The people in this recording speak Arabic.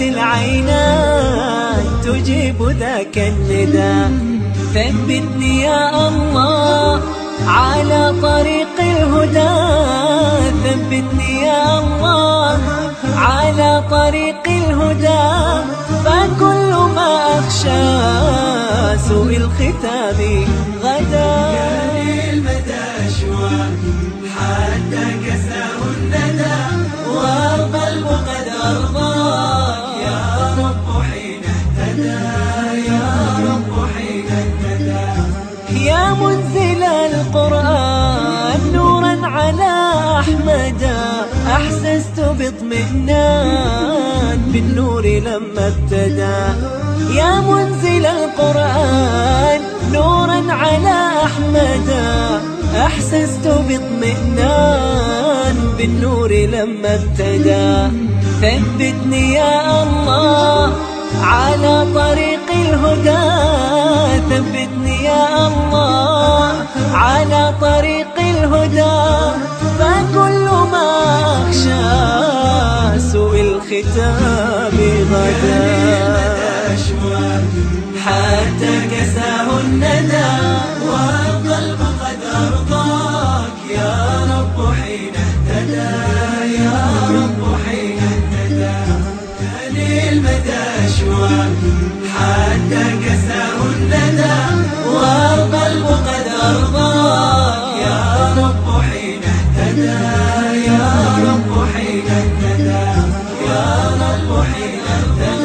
العينات تجيب ذاك النداء ثبتني يا الله على طريق الهدى. ثبتني يا الله على طريق الهدى. فكل ما أخشى سوء الختام. منزل القرآن نورا على أحمد أحسست باطمئنان بالنور لما ابتدى يا منزل القرآن نورا على أحمد أحسست باطمئنان بالنور لما ابتدى ثبتني يا الله على طريق الهدى ثبتني يا الهدى فكل ما أخشى سوء الختام غدا. حتى كساه الندى والقلب قد أرضاك. يا رب حين اهتدى يا رب حين اهتدى. للمدى أشواك. Yeah.